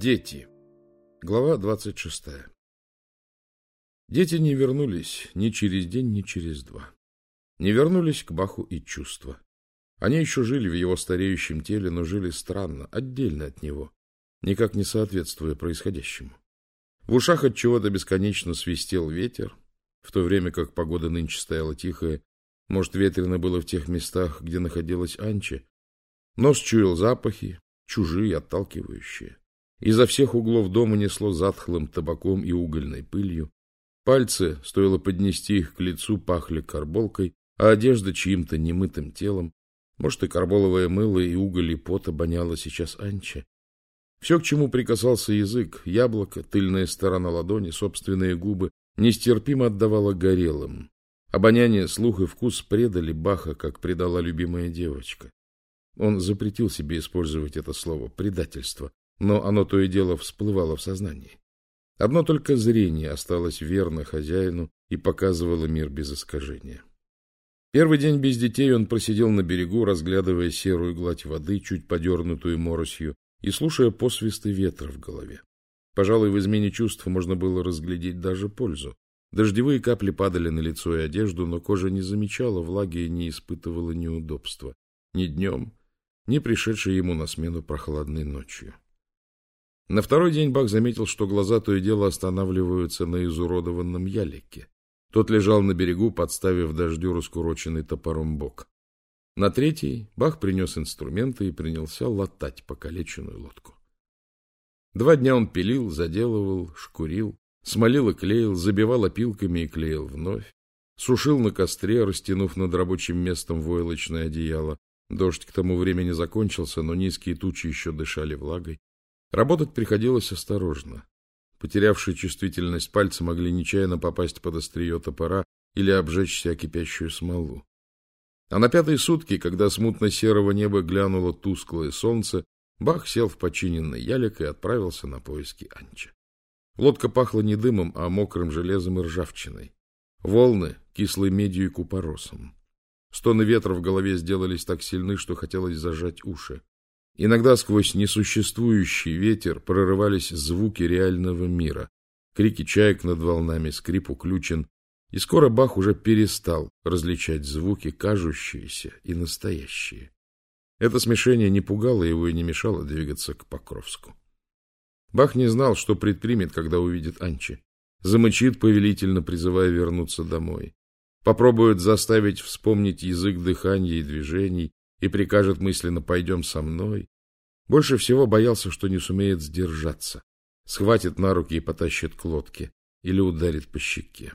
Дети. Глава 26. Дети не вернулись ни через день, ни через два. Не вернулись к Баху и чувства. Они еще жили в его стареющем теле, но жили странно, отдельно от него, никак не соответствуя происходящему. В ушах от чего-то бесконечно свистел ветер, в то время как погода нынче стояла тихая, может, ветрено было в тех местах, где находилась Анча. Нос чуял запахи, чужие, отталкивающие. Изо всех углов дома несло затхлым табаком и угольной пылью. Пальцы, стоило поднести их к лицу, пахли карболкой, а одежда чьим-то немытым телом. Может, и карболовое мыло, и уголь, и пот обоняло сейчас Анча. Все, к чему прикасался язык, яблоко, тыльная сторона ладони, собственные губы, нестерпимо отдавало горелым. Обоняние, слух и вкус предали Баха, как предала любимая девочка. Он запретил себе использовать это слово «предательство», но оно то и дело всплывало в сознании. Одно только зрение осталось верно хозяину и показывало мир без искажения. Первый день без детей он просидел на берегу, разглядывая серую гладь воды, чуть подернутую моросью, и слушая посвисты ветра в голове. Пожалуй, в измене чувств можно было разглядеть даже пользу. Дождевые капли падали на лицо и одежду, но кожа не замечала влаги и не испытывала неудобства. Ни днем, ни пришедшей ему на смену прохладной ночью. На второй день Бак заметил, что глаза то и дело останавливаются на изуродованном ялике. Тот лежал на берегу, подставив дождю раскуроченный топором бок. На третий Бах принес инструменты и принялся латать покалеченную лодку. Два дня он пилил, заделывал, шкурил, смолил и клеил, забивал опилками и клеил вновь, сушил на костре, растянув над рабочим местом войлочное одеяло. Дождь к тому времени закончился, но низкие тучи еще дышали влагой. Работать приходилось осторожно. Потерявшие чувствительность пальцы могли нечаянно попасть под острие топора или обжечься о кипящую смолу. А на пятые сутки, когда с мутно-серого неба глянуло тусклое солнце, Бах сел в починенный ялик и отправился на поиски Анча. Лодка пахла не дымом, а мокрым железом и ржавчиной. Волны — кислой медью и купоросом. Стоны ветра в голове сделались так сильны, что хотелось зажать уши. Иногда сквозь несуществующий ветер прорывались звуки реального мира. Крики чаек над волнами, скрип уключен. И скоро Бах уже перестал различать звуки, кажущиеся и настоящие. Это смешение не пугало его и не мешало двигаться к Покровску. Бах не знал, что предпримет, когда увидит Анчи. Замычит повелительно, призывая вернуться домой. Попробует заставить вспомнить язык дыхания и движений, и прикажет мысленно «пойдем со мной». Больше всего боялся, что не сумеет сдержаться, схватит на руки и потащит к лодке или ударит по щеке.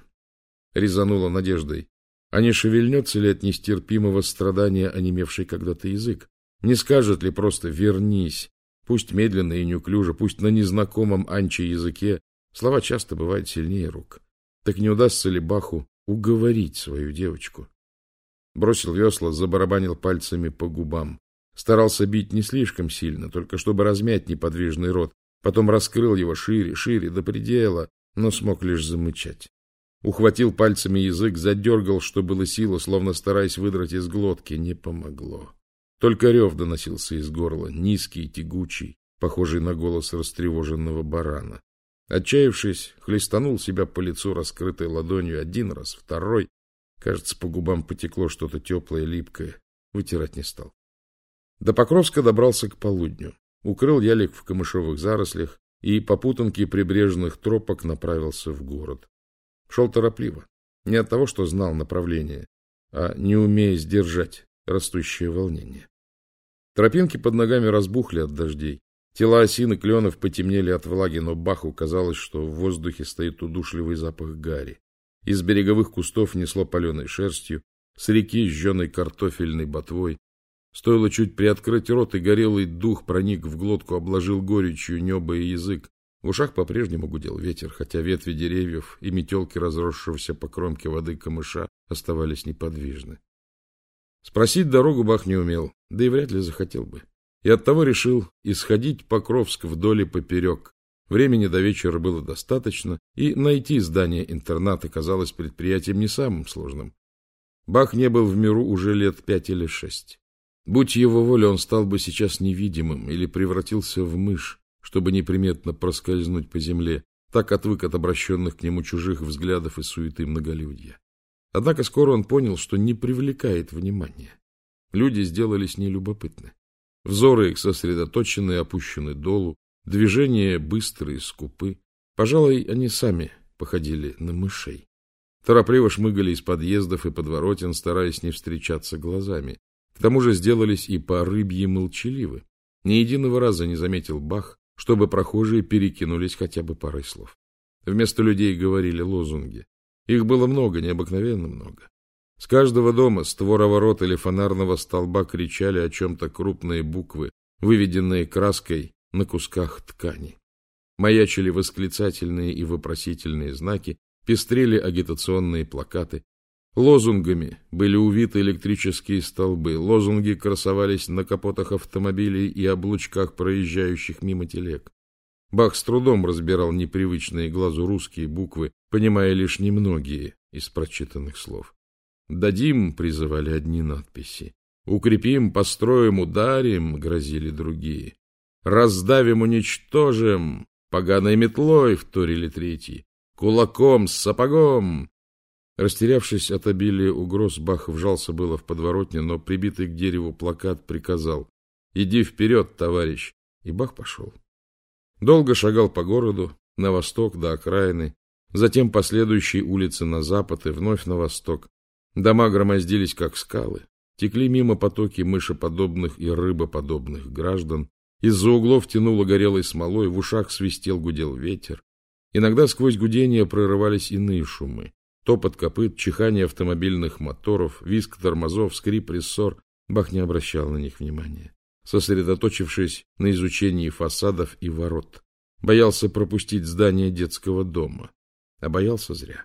Резанула надеждой. А не шевельнется ли от нестерпимого страдания онемевший когда-то язык? Не скажет ли просто «вернись», пусть медленно и неуклюже, пусть на незнакомом анче языке, слова часто бывают сильнее рук. Так не удастся ли Баху уговорить свою девочку? Бросил весла, забарабанил пальцами по губам. Старался бить не слишком сильно, только чтобы размять неподвижный рот. Потом раскрыл его шире, шире, до предела, но смог лишь замычать. Ухватил пальцами язык, задергал, что было сила, словно стараясь выдрать из глотки. Не помогло. Только рев доносился из горла, низкий, тягучий, похожий на голос растревоженного барана. Отчаявшись, хлестанул себя по лицу раскрытой ладонью один раз, второй, Кажется, по губам потекло что-то теплое, липкое. Вытирать не стал. До Покровска добрался к полудню. Укрыл ялик в камышовых зарослях и по путанке прибрежных тропок направился в город. Шел торопливо. Не от того, что знал направление, а не умея сдержать растущее волнение. Тропинки под ногами разбухли от дождей. Тела осин и кленов потемнели от влаги, но Баху казалось, что в воздухе стоит удушливый запах гари. Из береговых кустов несло паленой шерстью, с реки жженой картофельной ботвой. Стоило чуть приоткрыть рот, и горелый дух проник в глотку, обложил горечью небо и язык. В ушах по-прежнему гудел ветер, хотя ветви деревьев и метелки разросшегося по кромке воды камыша оставались неподвижны. Спросить дорогу Бах не умел, да и вряд ли захотел бы. И оттого решил исходить Покровск вдоль и поперек, Времени до вечера было достаточно, и найти здание интерната казалось предприятием не самым сложным. Бах не был в миру уже лет пять или шесть. Будь его воля, он стал бы сейчас невидимым или превратился в мышь, чтобы неприметно проскользнуть по земле, так отвык от обращенных к нему чужих взглядов и суеты многолюдья. Однако скоро он понял, что не привлекает внимания. Люди сделались нелюбопытны. Взоры их сосредоточены и опущены долу, движения быстрые, скупы. Пожалуй, они сами походили на мышей. Торопливо шмыгали из подъездов и подворотен, стараясь не встречаться глазами. К тому же сделались и по рыбьи молчаливы. Ни единого раза не заметил Бах, чтобы прохожие перекинулись хотя бы парой слов. Вместо людей говорили лозунги. Их было много, необыкновенно много. С каждого дома, с твора ворот или фонарного столба кричали о чем-то крупные буквы, выведенные краской на кусках ткани. Маячили восклицательные и вопросительные знаки, пестрели агитационные плакаты. Лозунгами были увиты электрические столбы, лозунги красовались на капотах автомобилей и облучках проезжающих мимо телег. Бах с трудом разбирал непривычные глазу русские буквы, понимая лишь немногие из прочитанных слов. «Дадим» — призывали одни надписи. «Укрепим, построим, ударим» — грозили другие. «Раздавим, уничтожим» — поганой метлой вторили третьи. «Кулаком, с сапогом» Растерявшись от обилия угроз, Бах вжался было в подворотне, но прибитый к дереву плакат приказал «Иди вперед, товарищ!» И Бах пошел. Долго шагал по городу, на восток до окраины, затем по следующей улице на запад и вновь на восток. Дома громоздились, как скалы, текли мимо потоки мышеподобных и рыбоподобных граждан, из-за углов тянуло горелой смолой, в ушах свистел гудел ветер. Иногда сквозь гудение прорывались иные шумы. Топот копыт, чихание автомобильных моторов, визг тормозов, скрип рессор. Бах не обращал на них внимания сосредоточившись на изучении фасадов и ворот. Боялся пропустить здание детского дома. А боялся зря.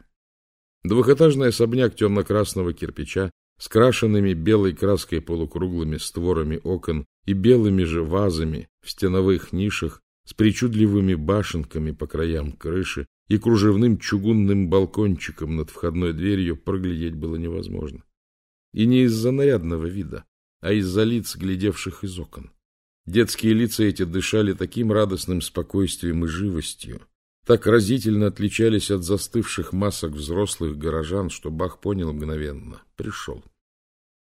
Двухэтажный особняк темно-красного кирпича с крашенными белой краской полукруглыми створами окон и белыми же вазами в стеновых нишах с причудливыми башенками по краям крыши и кружевным чугунным балкончиком над входной дверью проглядеть было невозможно. И не из-за нарядного вида, а из-за лиц, глядевших из окон. Детские лица эти дышали таким радостным спокойствием и живостью, так разительно отличались от застывших масок взрослых горожан, что Бах понял мгновенно — пришел.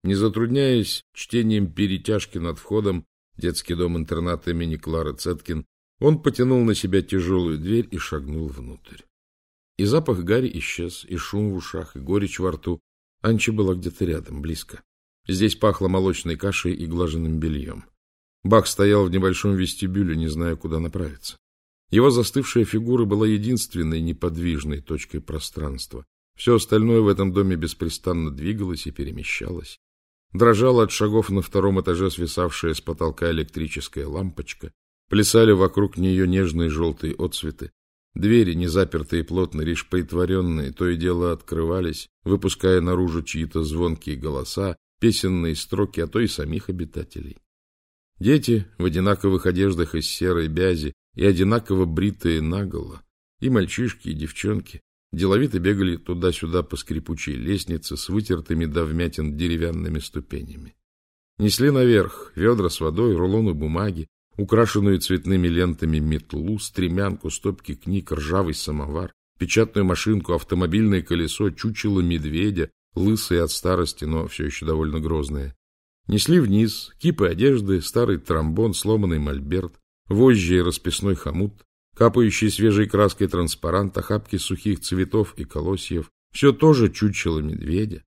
Не затрудняясь чтением перетяжки над входом детский дом-интернат имени Клары Цеткин, он потянул на себя тяжелую дверь и шагнул внутрь. И запах гари исчез, и шум в ушах, и горечь во рту. Анча была где-то рядом, близко. Здесь пахло молочной кашей и глаженным бельем. Бах стоял в небольшом вестибюле, не зная, куда направиться. Его застывшая фигура была единственной неподвижной точкой пространства. Все остальное в этом доме беспрестанно двигалось и перемещалось. Дрожала от шагов на втором этаже свисавшая с потолка электрическая лампочка. Плясали вокруг нее нежные желтые отцветы. Двери, не запертые плотно, лишь притворенные, то и дело открывались, выпуская наружу чьи-то звонкие голоса, песенные строки, а то и самих обитателей. Дети в одинаковых одеждах из серой бязи и одинаково бритые наголо, и мальчишки, и девчонки, деловито бегали туда-сюда по скрипучей лестнице с вытертыми до вмятин деревянными ступенями. Несли наверх ведра с водой, рулоны бумаги, украшенную цветными лентами метлу, стремянку, стопки книг, ржавый самовар, печатную машинку, автомобильное колесо, чучело медведя, лысые от старости, но все еще довольно грозные. Несли вниз кипы одежды, старый тромбон, сломанный мольберт, вожжи и расписной хомут, капающий свежей краской транспарант, охапки сухих цветов и колосьев, все тоже чучело медведя.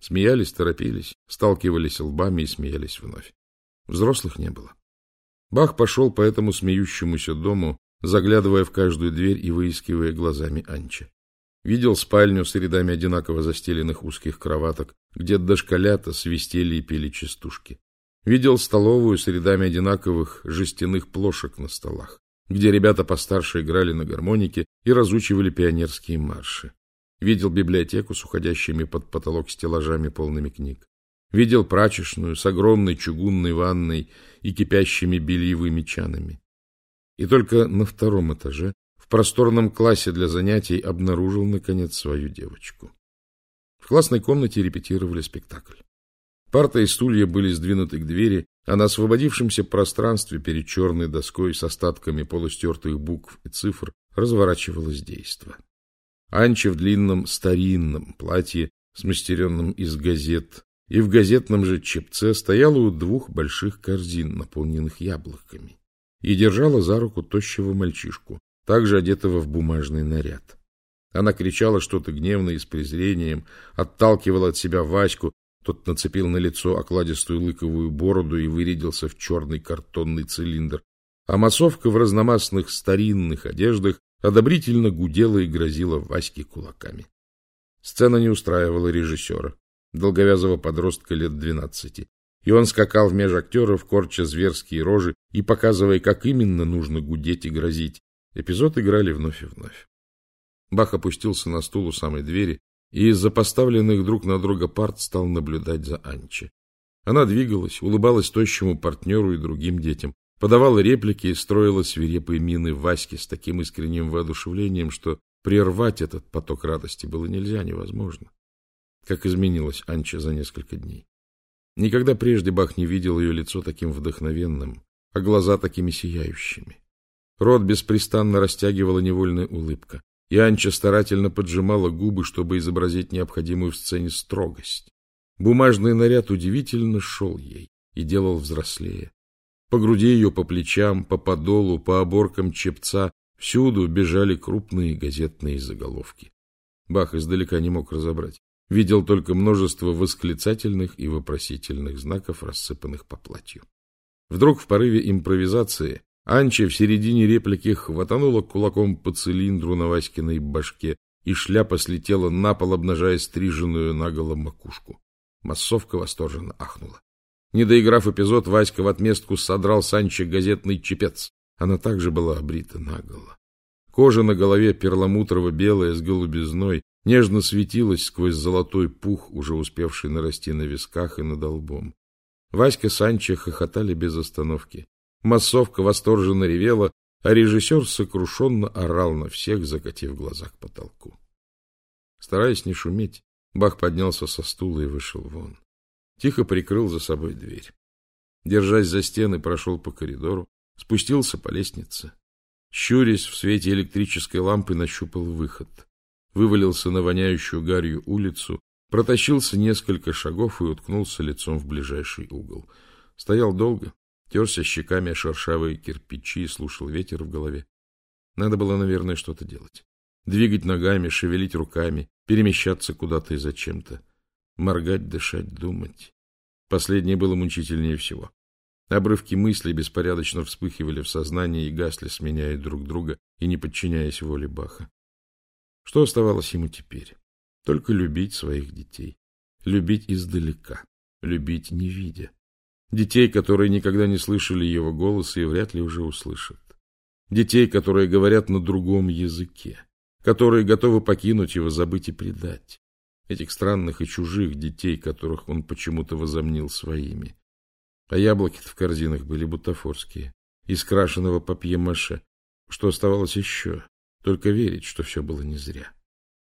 Смеялись, торопились, сталкивались лбами и смеялись вновь. Взрослых не было. Бах пошел по этому смеющемуся дому, заглядывая в каждую дверь и выискивая глазами Анча. Видел спальню с рядами одинаково застеленных узких кроваток, где дошколята свистели и пели частушки. Видел столовую с рядами одинаковых жестяных плошек на столах, где ребята постарше играли на гармонике и разучивали пионерские марши. Видел библиотеку с уходящими под потолок стеллажами полными книг. Видел прачечную с огромной чугунной ванной и кипящими бельевыми чанами. И только на втором этаже в просторном классе для занятий обнаружил, наконец, свою девочку. В классной комнате репетировали спектакль. Парта и стулья были сдвинуты к двери, а на освободившемся пространстве перед черной доской с остатками полустертых букв и цифр разворачивалось действо. Анча в длинном старинном платье, смастеренном из газет, и в газетном же чепце стояла у двух больших корзин, наполненных яблоками, и держала за руку тощего мальчишку, также одетого в бумажный наряд. Она кричала что-то гневно и с презрением, отталкивала от себя Ваську, тот нацепил на лицо окладистую лыковую бороду и вырядился в черный картонный цилиндр, а массовка в разномастных старинных одеждах одобрительно гудела и грозила Ваське кулаками. Сцена не устраивала режиссера, долговязого подростка лет двенадцати, и он скакал в меж актеров, корча зверские рожи и показывая, как именно нужно гудеть и грозить. Эпизод играли вновь и вновь. Бах опустился на стул у самой двери и из-за поставленных друг на друга парт стал наблюдать за Анчи. Она двигалась, улыбалась тощему партнеру и другим детям, подавала реплики и строила свирепые мины Ваське с таким искренним воодушевлением, что прервать этот поток радости было нельзя, невозможно. Как изменилась Анча за несколько дней. Никогда прежде Бах не видел ее лицо таким вдохновенным, а глаза такими сияющими. Рот беспрестанно растягивала невольная улыбка, и Анча старательно поджимала губы, чтобы изобразить необходимую в сцене строгость. Бумажный наряд удивительно шел ей и делал взрослее. По груди ее, по плечам, по подолу, по оборкам чепца всюду бежали крупные газетные заголовки. Бах издалека не мог разобрать. Видел только множество восклицательных и вопросительных знаков, рассыпанных по платью. Вдруг в порыве импровизации Анча в середине реплики хватанула кулаком по цилиндру на Васькиной башке, и шляпа слетела на пол, обнажая стриженную наголо макушку. Массовка восторженно ахнула. Не доиграв эпизод, Васька в отместку содрал с Анчи газетный чепец. Она также была обрита наголо. Кожа на голове перламутрово-белая с голубизной нежно светилась сквозь золотой пух, уже успевший нарасти на висках и над лбом. Васька с Анчей хохотали без остановки. Массовка восторженно ревела, а режиссер сокрушенно орал на всех, закатив глаза к потолку. Стараясь не шуметь, Бах поднялся со стула и вышел вон. Тихо прикрыл за собой дверь. Держась за стены, прошел по коридору, спустился по лестнице. Щурясь в свете электрической лампы, нащупал выход. Вывалился на воняющую гарью улицу, протащился несколько шагов и уткнулся лицом в ближайший угол. Стоял долго, терся щеками шершавые кирпичи и слушал ветер в голове. Надо было, наверное, что-то делать. Двигать ногами, шевелить руками, перемещаться куда-то и зачем-то. Моргать, дышать, думать. Последнее было мучительнее всего. Обрывки мыслей беспорядочно вспыхивали в сознании и гасли, сменяя друг друга и не подчиняясь воле Баха. Что оставалось ему теперь? Только любить своих детей. Любить издалека. Любить не видя. Детей, которые никогда не слышали его голоса и вряд ли уже услышат. Детей, которые говорят на другом языке. Которые готовы покинуть его, забыть и предать. Этих странных и чужих детей, которых он почему-то возомнил своими. А яблоки в корзинах были бутафорские, из крашеного папье-маше. Что оставалось еще? Только верить, что все было не зря.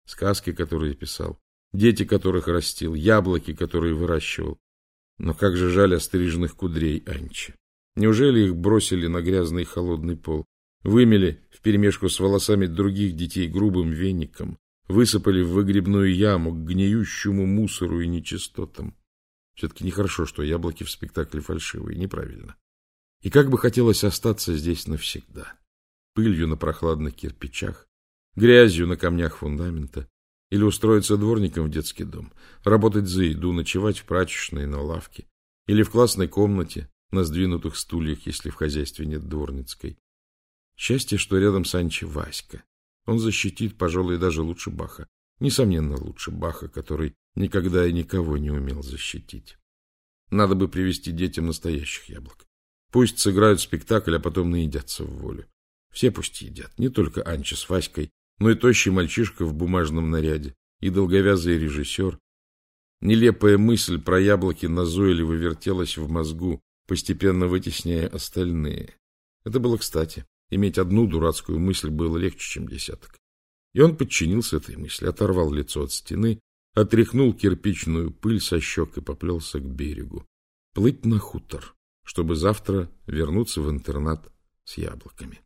Сказки, которые писал, дети, которых растил, яблоки, которые выращивал. Но как же жаль остриженных кудрей Анчи. Неужели их бросили на грязный холодный пол, вымели вперемешку с волосами других детей грубым веником, высыпали в выгребную яму к гниющему мусору и нечистотам. Все-таки нехорошо, что яблоки в спектакле фальшивые, неправильно. И как бы хотелось остаться здесь навсегда. Пылью на прохладных кирпичах, грязью на камнях фундамента, или устроиться дворником в детский дом, работать за еду, ночевать в прачечной на лавке, или в классной комнате на сдвинутых стульях, если в хозяйстве нет дворницкой. Счастье, что рядом с Анчи Васька, он защитит, пожалуй, даже лучше Баха. Несомненно, лучше Баха, который никогда и никого не умел защитить. Надо бы привести детям настоящих яблок. Пусть сыграют спектакль, а потом наедятся в волю. Все пусть едят, не только Анча с Васькой, но и тощий мальчишка в бумажном наряде, и долговязый режиссер. Нелепая мысль про яблоки назойливо вертелась в мозгу, постепенно вытесняя остальные. Это было кстати. Иметь одну дурацкую мысль было легче, чем десяток. И он подчинился этой мысли, оторвал лицо от стены, отряхнул кирпичную пыль со щек и поплелся к берегу. Плыть на хутор. чтобы завтра вернуться в интернат с яблоками.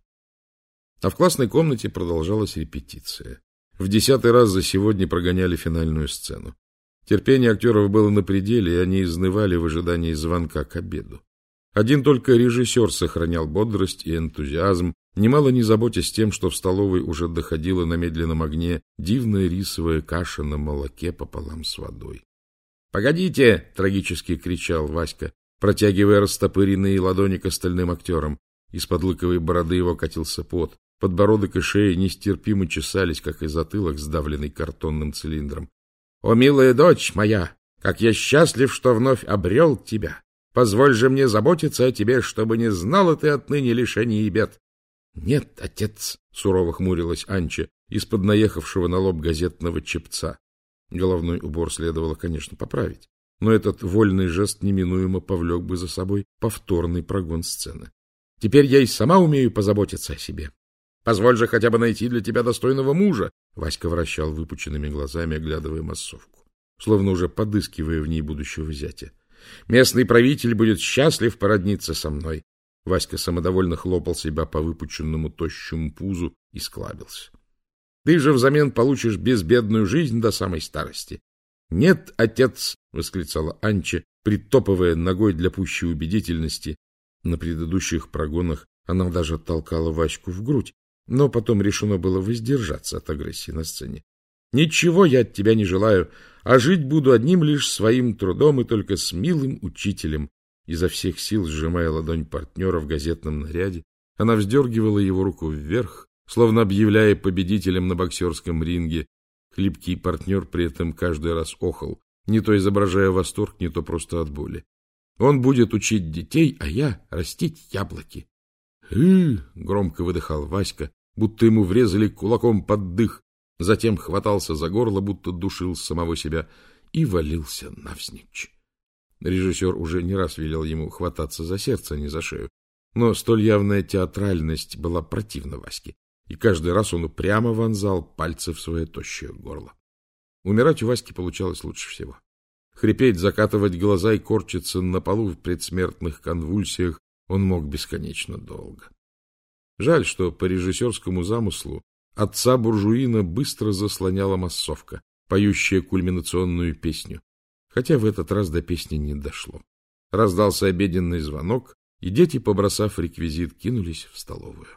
А в классной комнате продолжалась репетиция. В десятый раз за сегодня прогоняли финальную сцену. Терпение актеров было на пределе, и они изнывали в ожидании звонка к обеду. Один только режиссер сохранял бодрость и энтузиазм, немало не заботясь тем, что в столовой уже доходила на медленном огне дивная рисовая каша на молоке пополам с водой. — Погодите! — трагически кричал Васька, протягивая растопыренные ладони к остальным актерам. Из-под лыковой бороды его катился пот. Подбородок и шея нестерпимо чесались, как и затылок, сдавленный картонным цилиндром. — О, милая дочь моя! Как я счастлив, что вновь обрел тебя! Позволь же мне заботиться о тебе, чтобы не знала ты отныне лишений и бед. — Нет, отец, — сурово хмурилась Анча из-под наехавшего на лоб газетного чепца. Головной убор следовало, конечно, поправить, но этот вольный жест неминуемо повлек бы за собой повторный прогон сцены. Теперь я и сама умею позаботиться о себе. Позволь же хотя бы найти для тебя достойного мужа. Васька вращал выпученными глазами, оглядывая массовку, словно уже подыскивая в ней будущего зятя. Местный правитель будет счастлив породниться со мной. Васька самодовольно хлопал себя по выпученному тощему пузу и склабился. Ты же взамен получишь безбедную жизнь до самой старости. — Нет, отец! — восклицала Анча, притопывая ногой для пущей убедительности. На предыдущих прогонах она даже толкала Ваську в грудь, но потом решено было воздержаться от агрессии на сцене. — Ничего я от тебя не желаю, а жить буду одним лишь своим трудом и только с милым учителем. Изо всех сил, сжимая ладонь партнера в газетном наряде, она вздергивала его руку вверх, словно объявляя победителем на боксерском ринге. Хлипкий партнер при этом каждый раз охал, не то изображая восторг, не то просто от боли. Он будет учить детей, а я растить яблоки. Громко выдыхал Васька, будто ему врезали кулаком под дых, затем хватался за горло, будто душил самого себя, и валился навзничь. Режиссер уже не раз велел ему хвататься за сердце, а не за шею. Но столь явная театральность была противна Ваське и каждый раз он упрямо вонзал пальцы в свое тощее горло. Умирать у Васьки получалось лучше всего. Хрипеть, закатывать глаза и корчиться на полу в предсмертных конвульсиях он мог бесконечно долго. Жаль, что по режиссерскому замыслу отца буржуина быстро заслоняла массовка, поющая кульминационную песню, хотя в этот раз до песни не дошло. Раздался обеденный звонок, и дети, побросав реквизит, кинулись в столовую.